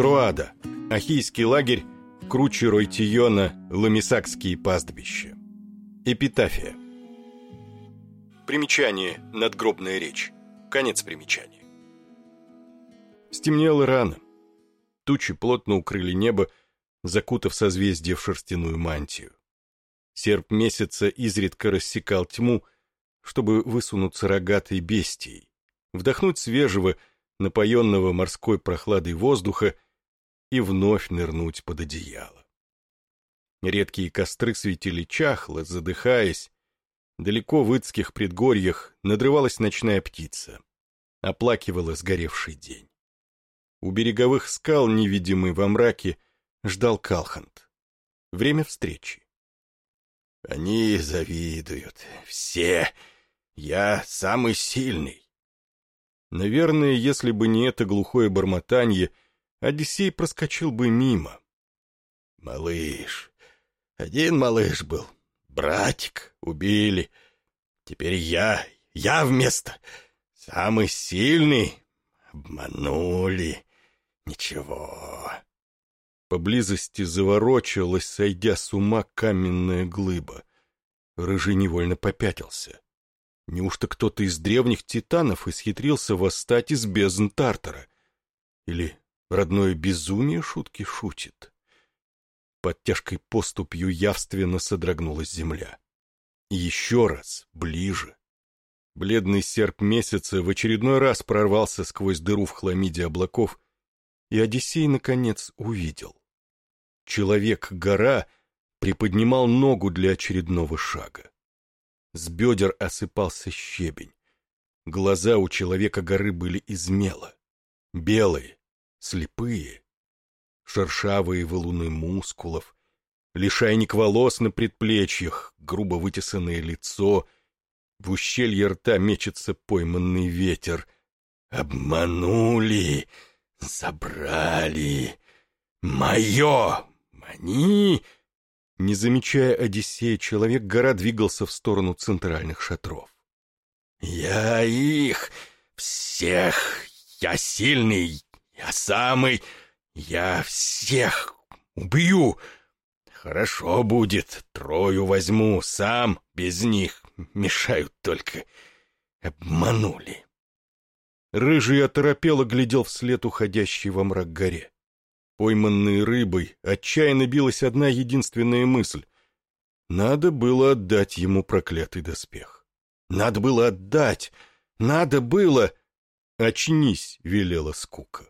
Троада, Ахийский лагерь, круче Ройтиона, Ламисакские пастбища. Эпитафия. Примечание. Надгробная речь. Конец примечания. Стемнело рано. Тучи плотно укрыли небо, закутав созвездие в шерстяную мантию. Серп месяца изредка рассекал тьму, чтобы высунуться рогатой бестией, вдохнуть свежего, напоенного морской прохладой воздуха и вновь нырнуть под одеяло. Редкие костры светили чахло, задыхаясь. Далеко в Ицких предгорьях надрывалась ночная птица. Оплакивала сгоревший день. У береговых скал, невидимый во мраке, ждал Калхант. Время встречи. Они завидуют. Все. Я самый сильный. Наверное, если бы не это глухое бормотанье, Одиссей проскочил бы мимо. Малыш. Один малыш был. Братик. Убили. Теперь я. Я вместо. Самый сильный. Обманули. Ничего. Поблизости заворочилась, сойдя с ума каменная глыба. Рыжий невольно попятился. Неужто кто-то из древних титанов исхитрился восстать из бездн Тартара? Или родное безумие шутки шутит? Под тяжкой поступью явственно содрогнулась земля. Еще раз, ближе. Бледный серп месяца в очередной раз прорвался сквозь дыру в хламиде облаков, и Одиссей, наконец, увидел. Человек-гора приподнимал ногу для очередного шага. С бедер осыпался щебень. Глаза у человека-горы были из мела. Белые, слепые, шершавые валуны мускулов, лишайник волос на предплечьях, грубо вытесанное лицо, в ущелье рта мечется пойманный ветер. «Обманули! Забрали! Мое! Они...» Не замечая Одиссея, человек-гора двигался в сторону центральных шатров. «Я их! Всех! Я сильный! Я самый! Я всех убью! Хорошо будет, трою возьму, сам, без них, мешают только. Обманули!» Рыжий оторопело глядел вслед уходящей во мрак горе. Пойманной рыбой отчаянно билась одна единственная мысль. Надо было отдать ему проклятый доспех. Надо было отдать! Надо было... «Очнись!» — велела скука.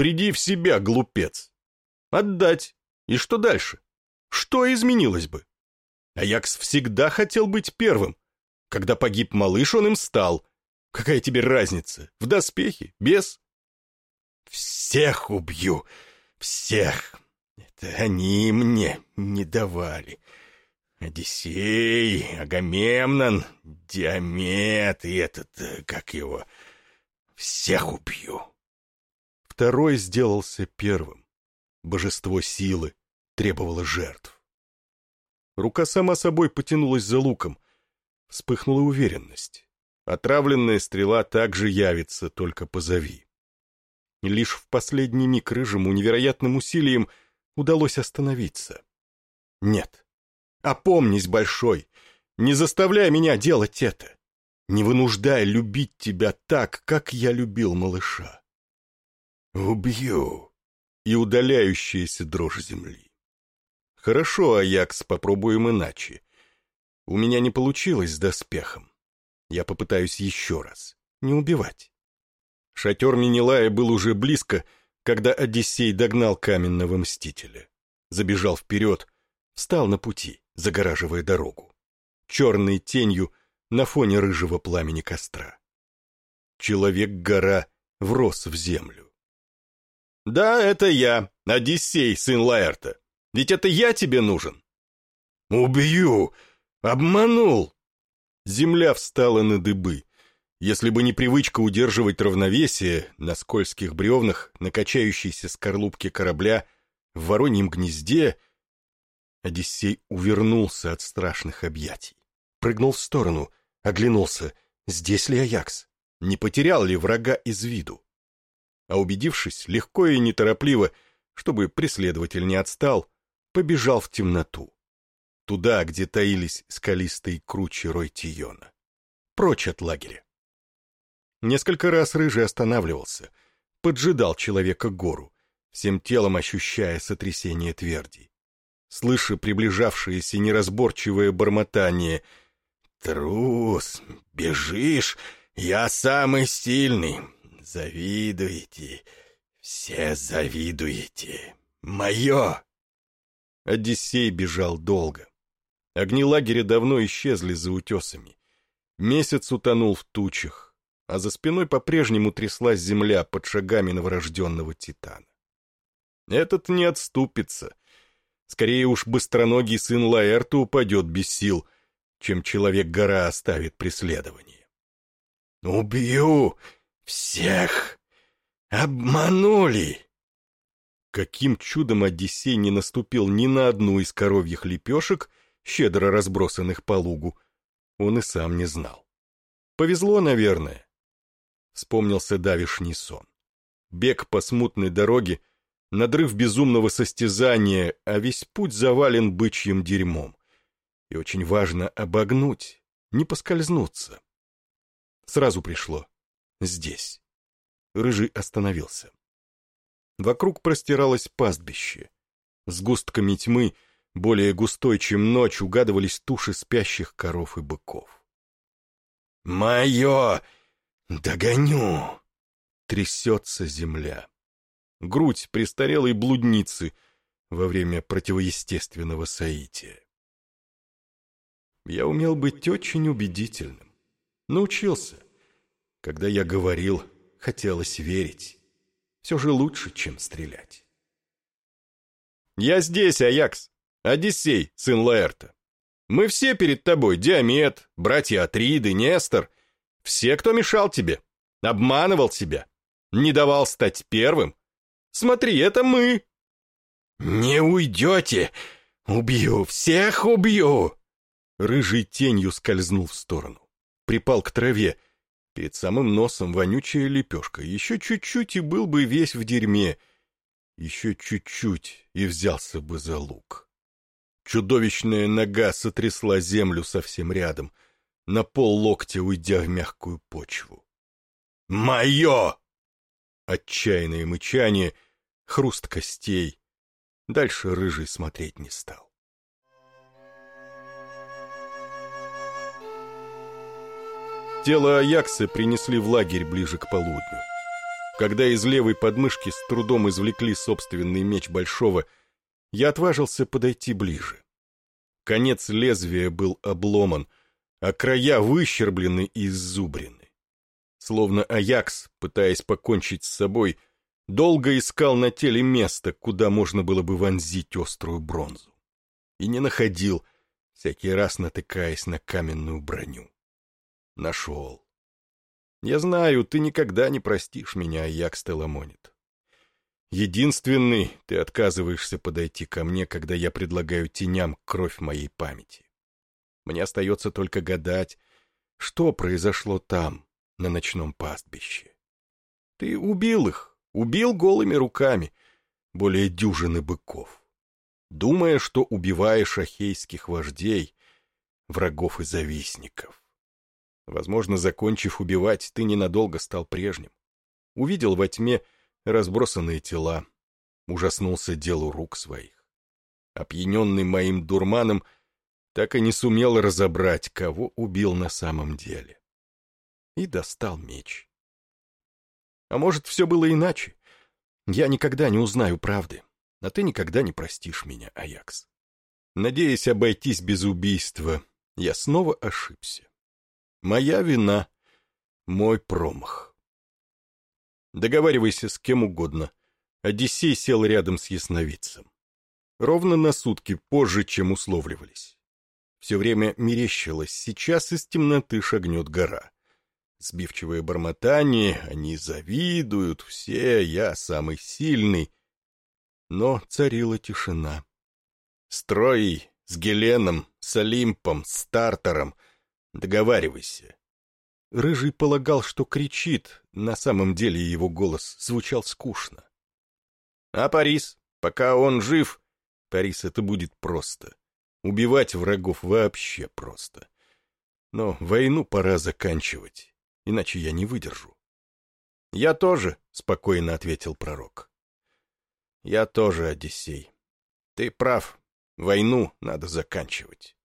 «Приди в себя, глупец!» «Отдать! И что дальше? Что изменилось бы?» Аякс всегда хотел быть первым. Когда погиб малыш, он им стал. Какая тебе разница? В доспехе? Без? «Всех убью!» Всех. Это они мне не давали. Одиссей, Агамемнон, Диамет и этот, э, как его, всех убью. Второй сделался первым. Божество силы требовало жертв. Рука сама собой потянулась за луком. Вспыхнула уверенность. Отравленная стрела также явится, только позови. Лишь в последний миг рыжему невероятным усилием удалось остановиться. Нет. Опомнись, Большой. Не заставляй меня делать это. Не вынуждай любить тебя так, как я любил малыша. Убью. И удаляющаяся дрожь земли. Хорошо, Аякс, попробуем иначе. У меня не получилось с доспехом. Я попытаюсь еще раз. Не убивать. Шатер Минилая был уже близко, когда Одиссей догнал каменного мстителя. Забежал вперед, встал на пути, загораживая дорогу. Черной тенью на фоне рыжего пламени костра. Человек-гора врос в землю. «Да, это я, Одиссей, сын Лаэрта. Ведь это я тебе нужен». «Убью! Обманул!» Земля встала на дыбы. Если бы не привычка удерживать равновесие на скользких бревнах, на качающейся скорлупке корабля, в вороньем гнезде, Одиссей увернулся от страшных объятий. Прыгнул в сторону, оглянулся, здесь ли Аякс? Не потерял ли врага из виду? А убедившись, легко и неторопливо, чтобы преследователь не отстал, побежал в темноту. Туда, где таились скалистые кручи Ройтиона. Прочь от лагеря. Несколько раз Рыжий останавливался, поджидал человека гору, всем телом ощущая сотрясение тверди. Слыша приближавшееся неразборчивое бормотание «Трус, бежишь, я самый сильный, завидуете, все завидуете, мое!» Одиссей бежал долго. Огни лагеря давно исчезли за утесами. Месяц утонул в тучах, а за спиной по-прежнему тряслась земля под шагами новорожденного Титана. Этот не отступится. Скорее уж быстроногий сын Лаэрта упадет без сил, чем человек-гора оставит преследование. «Убью всех! Обманули!» Каким чудом Одиссей не наступил ни на одну из коровьих лепешек, щедро разбросанных по лугу, он и сам не знал. Повезло, наверное. Вспомнился давишний сон. Бег по смутной дороге, надрыв безумного состязания, а весь путь завален бычьим дерьмом. И очень важно обогнуть, не поскользнуться. Сразу пришло. Здесь. Рыжий остановился. Вокруг простиралось пастбище. С густками тьмы, более густой, чем ночь, угадывались туши спящих коров и быков. «Мое! Догоню!» Трясется земля. Грудь престарелой блудницы во время противоестественного соития. Я умел быть очень убедительным. Научился. Когда я говорил, хотелось верить. Все же лучше, чем стрелять. «Я здесь, Аякс! Одиссей, сын Лаэрта. Мы все перед тобой, Диамет, братья Атриды, Нестор. Все, кто мешал тебе, обманывал тебя, не давал стать первым. Смотри, это мы!» «Не уйдете! Убью! Всех убью!» Рыжий тенью скользнул в сторону. Припал к траве, Перед самым носом вонючая лепешка. Еще чуть-чуть и был бы весь в дерьме. Еще чуть-чуть и взялся бы за лук. Чудовищная нога сотрясла землю совсем рядом, на пол локтя уйдя в мягкую почву. «Мое!» Отчаянное мычание, хруст костей. Дальше рыжий смотреть не стал. Тело Аякса принесли в лагерь ближе к полудню. Когда из левой подмышки с трудом извлекли собственный меч Большого, я отважился подойти ближе. Конец лезвия был обломан, а края выщерблены и иззубрены. Словно Аякс, пытаясь покончить с собой, долго искал на теле место, куда можно было бы вонзить острую бронзу. И не находил, всякий раз натыкаясь на каменную броню. Нашел. Я знаю, ты никогда не простишь меня, Як Теламонит. Единственный, ты отказываешься подойти ко мне, когда я предлагаю теням кровь моей памяти. Мне остается только гадать, что произошло там, на ночном пастбище. Ты убил их, убил голыми руками, более дюжины быков, думая, что убиваешь ахейских вождей, врагов и завистников. Возможно, закончив убивать, ты ненадолго стал прежним. Увидел во тьме разбросанные тела, ужаснулся делу рук своих. Опьяненный моим дурманом, так и не сумел разобрать, кого убил на самом деле. И достал меч. А может, все было иначе? Я никогда не узнаю правды, а ты никогда не простишь меня, Аякс. Надеясь обойтись без убийства, я снова ошибся. Моя вина, мой промах. Договаривайся с кем угодно. Одиссей сел рядом с ясновидцем. Ровно на сутки позже, чем условливались. Все время мерещилось, сейчас из темноты шагнет гора. Сбивчивое бормотание, они завидуют, все, я самый сильный. Но царила тишина. Строй с Геленом, с Олимпом, с Тартаром — Договаривайся. Рыжий полагал, что кричит, на самом деле его голос звучал скучно. А Парис, пока он жив, Парис это будет просто. Убивать врагов вообще просто. Но войну пора заканчивать, иначе я не выдержу. «Я тоже», — спокойно ответил пророк. «Я тоже, Одиссей. Ты прав, войну надо заканчивать».